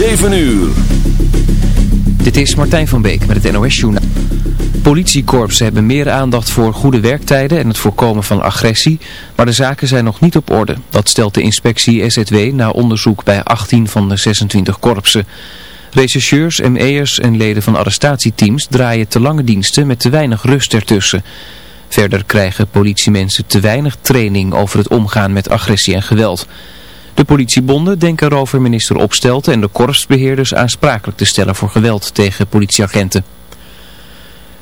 7 uur. Dit is Martijn van Beek met het NOS-journaal. Politiekorpsen hebben meer aandacht voor goede werktijden en het voorkomen van agressie, maar de zaken zijn nog niet op orde. Dat stelt de inspectie SZW na onderzoek bij 18 van de 26 korpsen. Rechercheurs, ME'ers en leden van arrestatieteams draaien te lange diensten met te weinig rust ertussen. Verder krijgen politiemensen te weinig training over het omgaan met agressie en geweld. De politiebonden denken erover minister Opstelten en de korpsbeheerders aansprakelijk te stellen voor geweld tegen politieagenten.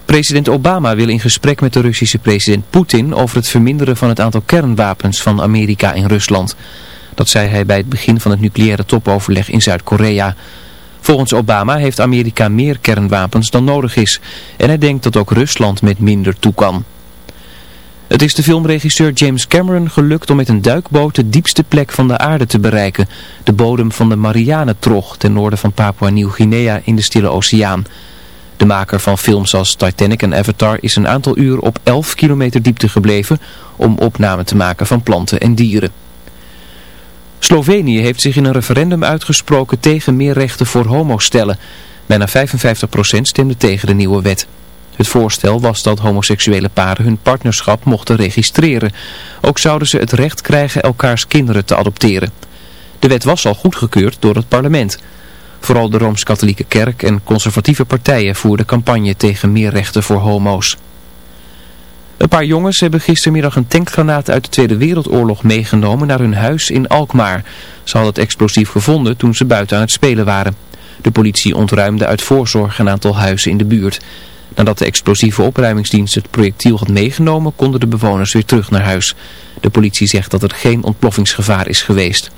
President Obama wil in gesprek met de Russische president Poetin over het verminderen van het aantal kernwapens van Amerika in Rusland. Dat zei hij bij het begin van het nucleaire topoverleg in Zuid-Korea. Volgens Obama heeft Amerika meer kernwapens dan nodig is en hij denkt dat ook Rusland met minder toe kan. Het is de filmregisseur James Cameron gelukt om met een duikboot de diepste plek van de aarde te bereiken. De bodem van de Marianentrog ten noorden van Papua Nieuw-Guinea in de Stille Oceaan. De maker van films als Titanic en Avatar is een aantal uur op 11 kilometer diepte gebleven om opname te maken van planten en dieren. Slovenië heeft zich in een referendum uitgesproken tegen meer rechten voor homostellen. Bijna 55% stemde tegen de nieuwe wet. Het voorstel was dat homoseksuele paren hun partnerschap mochten registreren. Ook zouden ze het recht krijgen elkaars kinderen te adopteren. De wet was al goedgekeurd door het parlement. Vooral de Rooms-Katholieke Kerk en conservatieve partijen voerden campagne tegen meer rechten voor homo's. Een paar jongens hebben gistermiddag een tankgranaat uit de Tweede Wereldoorlog meegenomen naar hun huis in Alkmaar. Ze hadden het explosief gevonden toen ze buiten aan het spelen waren. De politie ontruimde uit voorzorg een aantal huizen in de buurt. Nadat de explosieve opruimingsdienst het projectiel had meegenomen, konden de bewoners weer terug naar huis. De politie zegt dat er geen ontploffingsgevaar is geweest.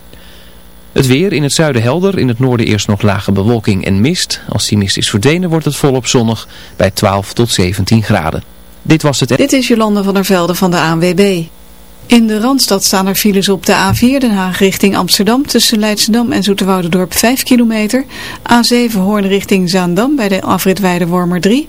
Het weer in het zuiden helder, in het noorden eerst nog lage bewolking en mist. Als die mist is verdwenen wordt het volop zonnig bij 12 tot 17 graden. Dit was het... Dit is Jolande van der Velde van de ANWB. In de Randstad staan er files op de A4 Den Haag richting Amsterdam tussen Leidschendam en Zoeterwoudendorp 5 kilometer. A7 Hoorn richting Zaandam bij de afrit Weidewormer 3.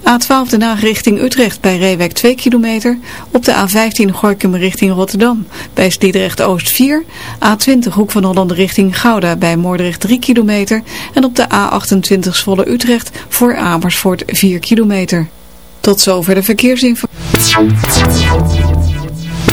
A12 Den Haag richting Utrecht bij Reewijk 2 kilometer. Op de A15 Gorkum richting Rotterdam bij Sliedrecht Oost 4. A20 Hoek van Holland richting Gouda bij Moordrecht 3 kilometer. En op de A28 Zwolle Utrecht voor Amersfoort 4 kilometer. Tot zover de verkeersinformatie.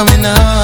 coming up.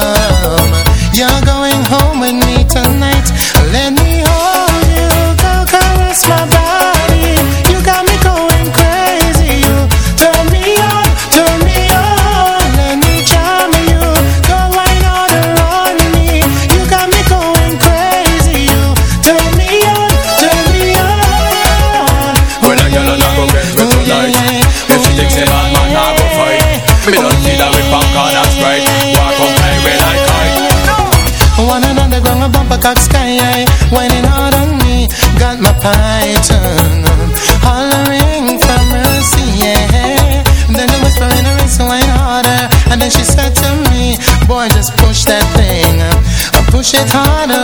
Cock sky eh? high Whining hard on me Got my python Hollering for mercy, yeah. Then the whisper in her ear so harder And then she said to me Boy, just push that thing push it harder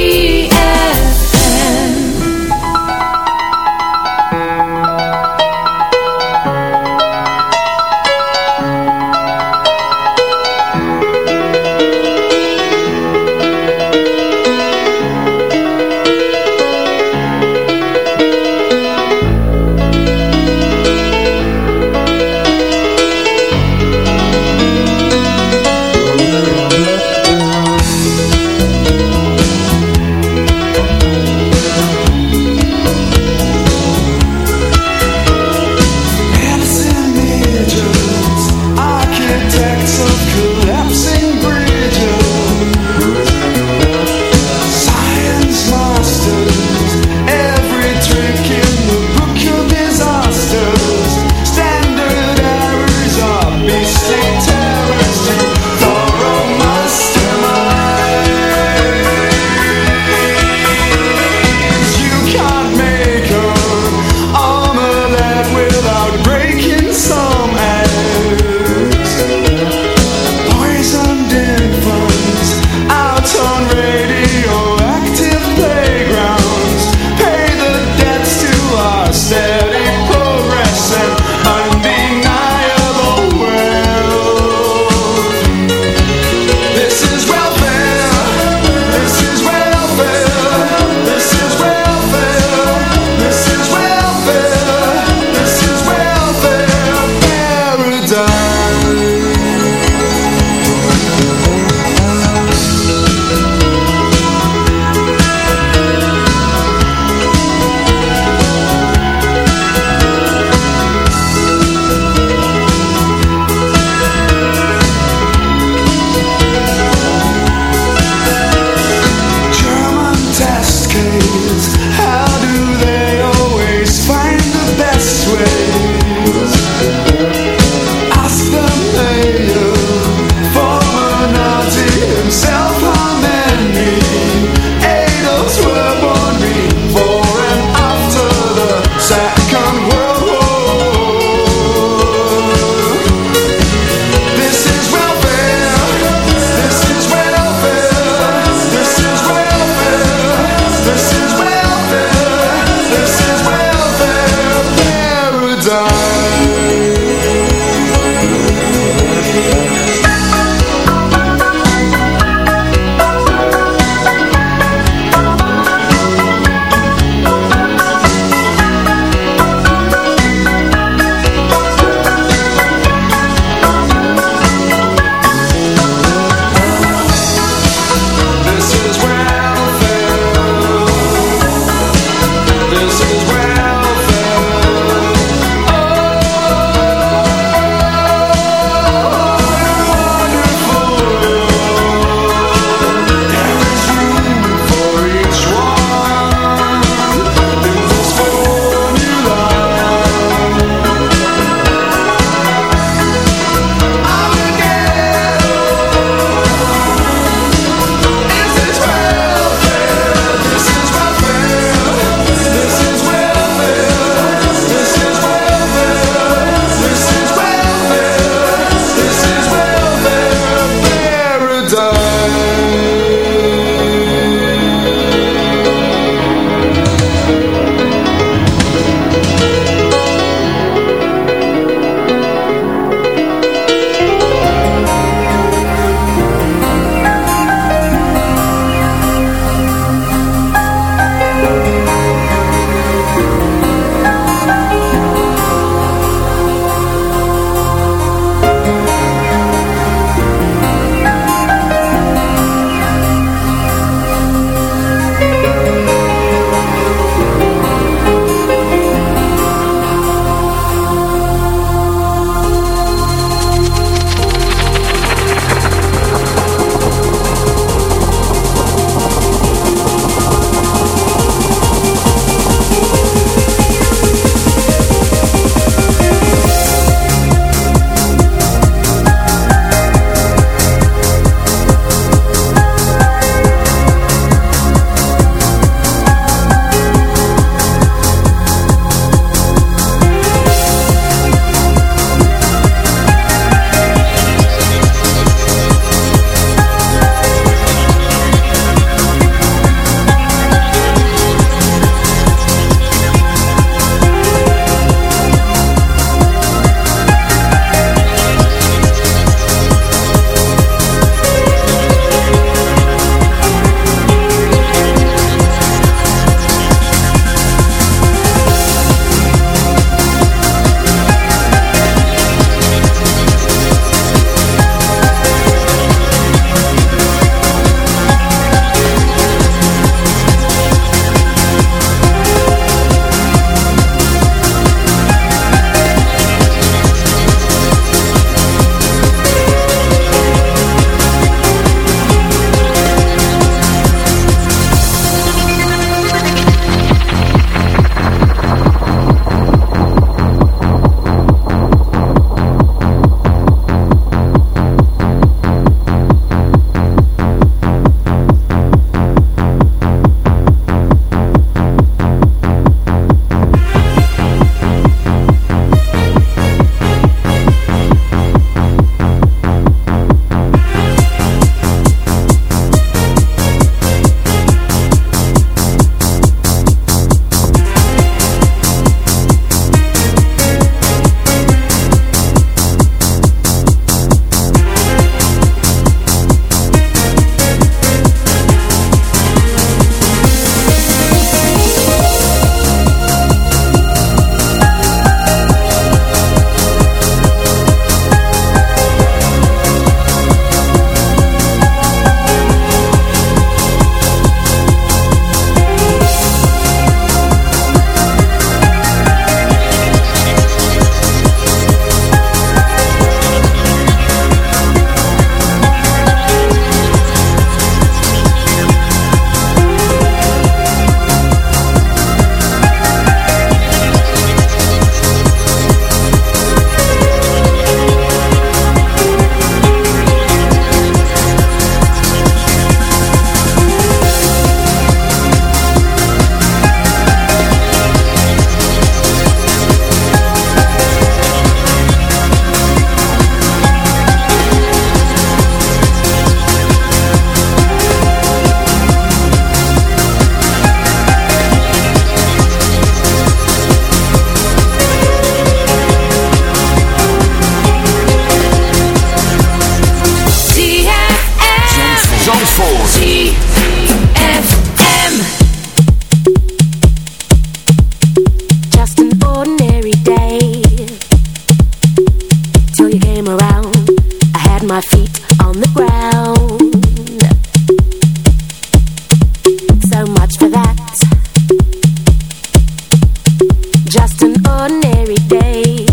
just an ordinary day.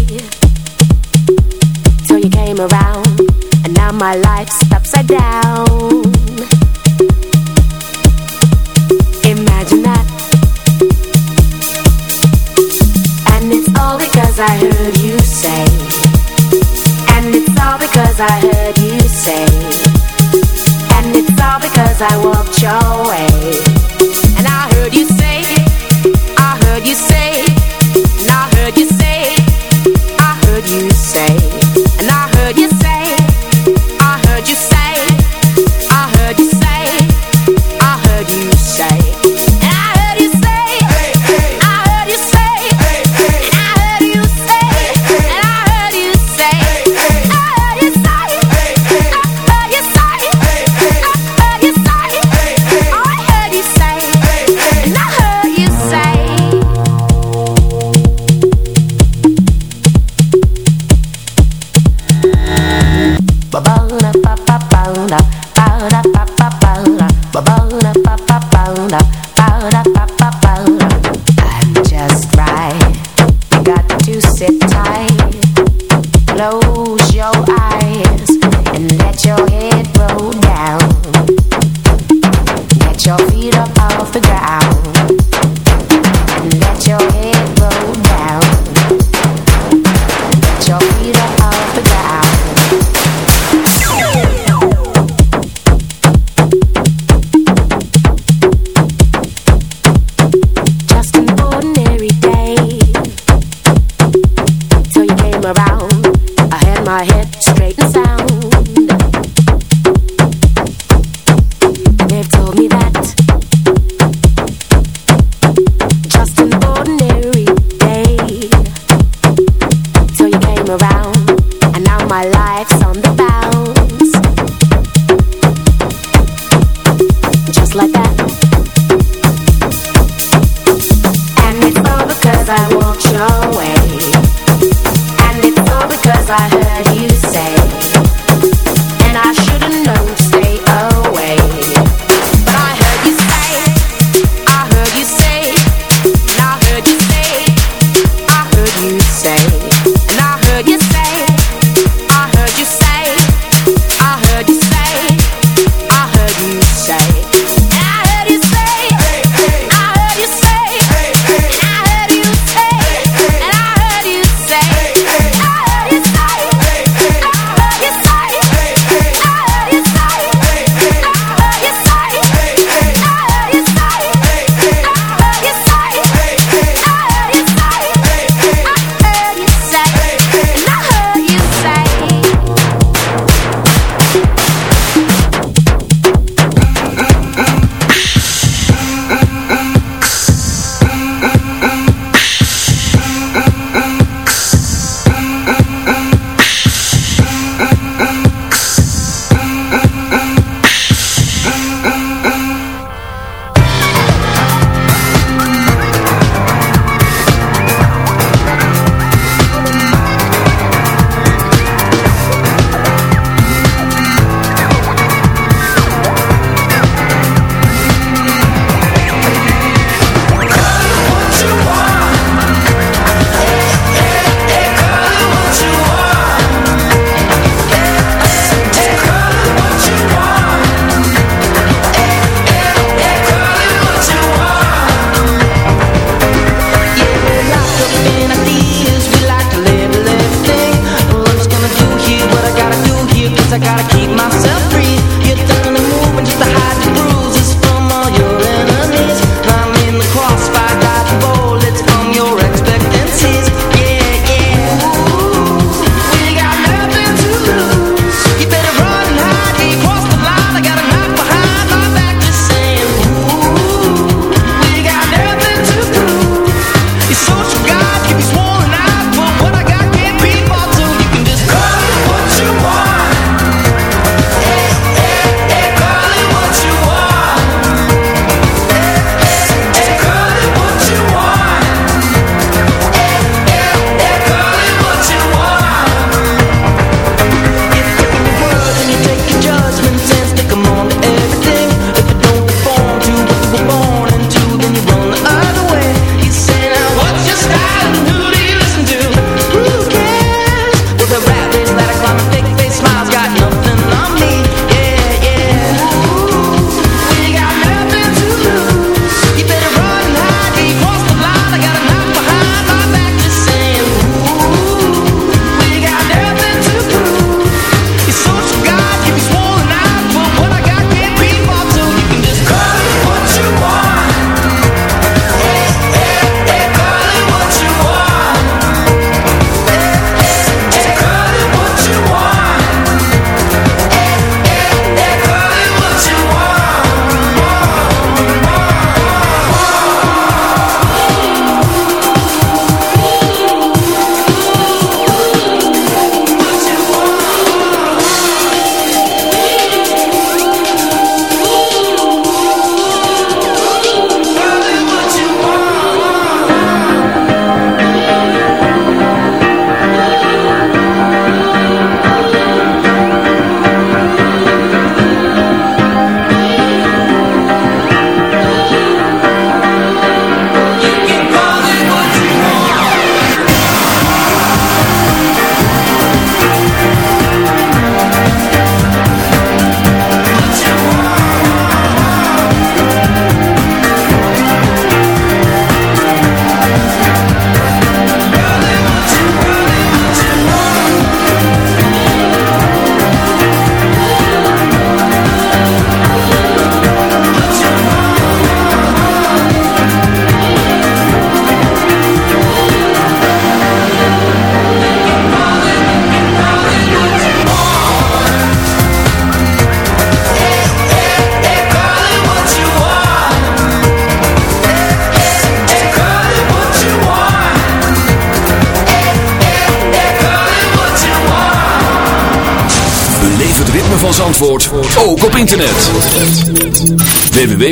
Till you came around and now my life's upside down. Imagine that. And it's all because i heard you say. And it's all because i heard you say. And it's all because i walked your way.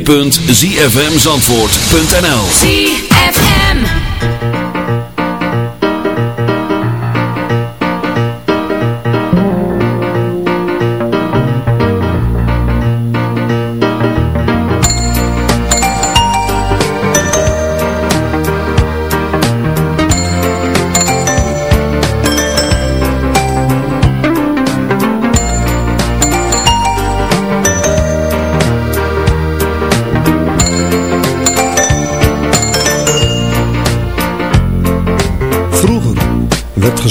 www.zfmzandvoort.nl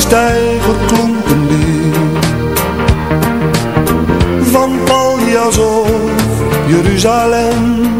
Stijger klonk een Van Paljas of Jeruzalem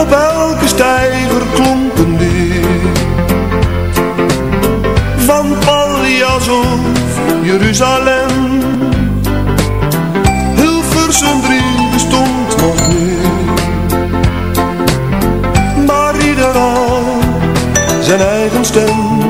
op elke stijger klonk een Van Pallias of Jeruzalem. Hilversum drie bestond nog niet. Maar ieder had zijn eigen stem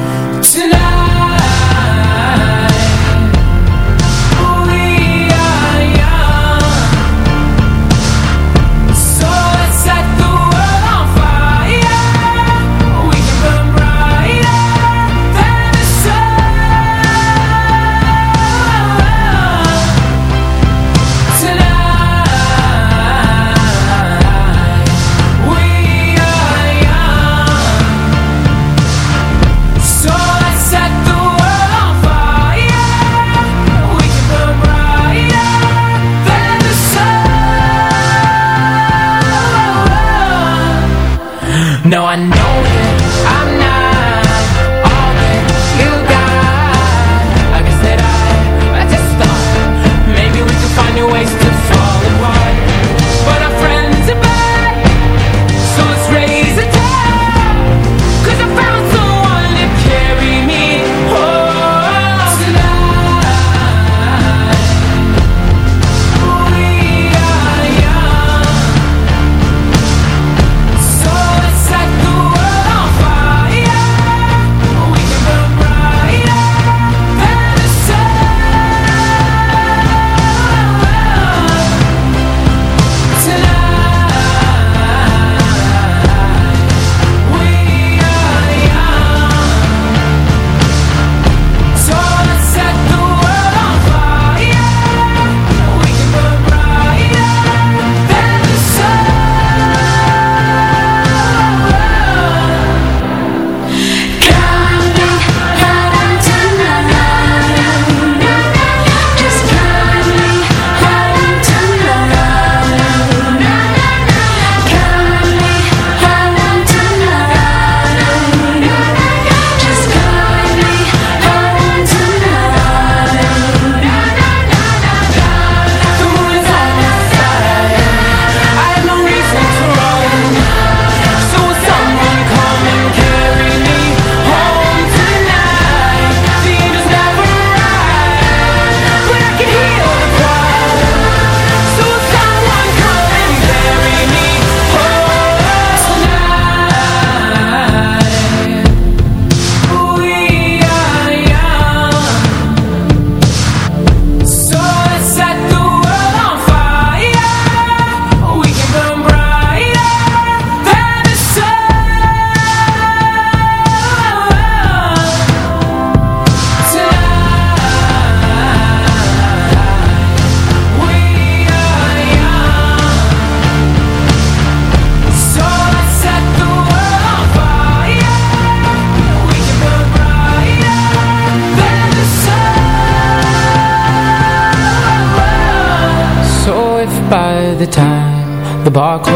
No, I know.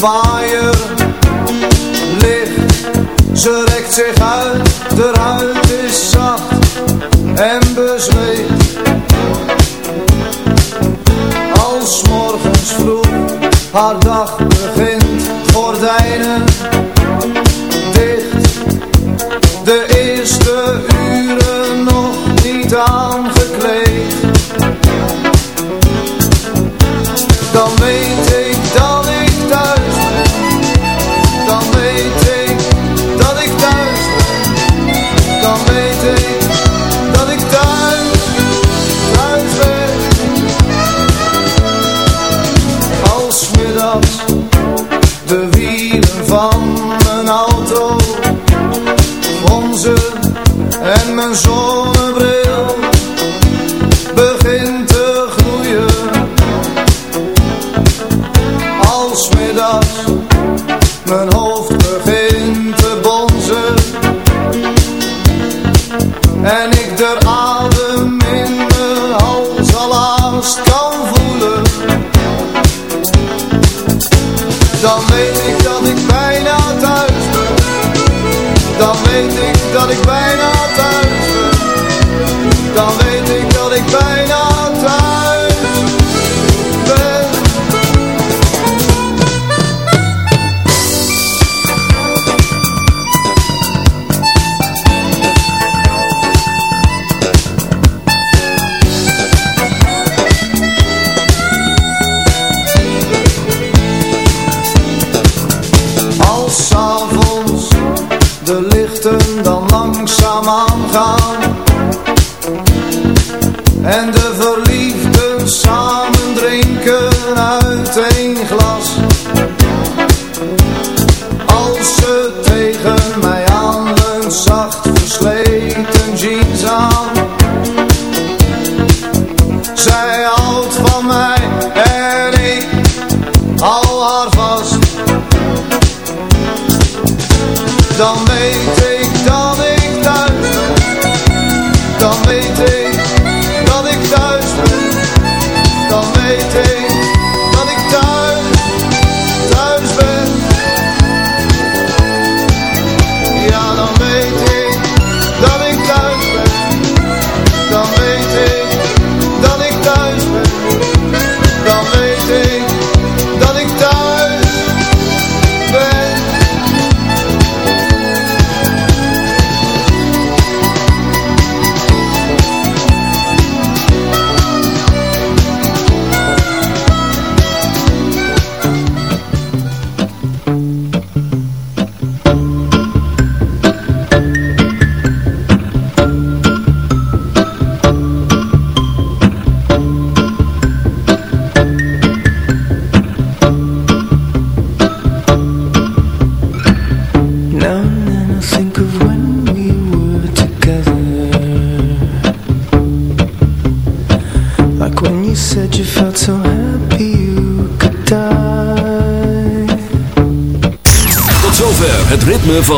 waaier ligt. Ze rekt zich uit, de huid is zacht en bezweet. Als morgens vroeg haar dag begint, gordijnen en de verliefden samen.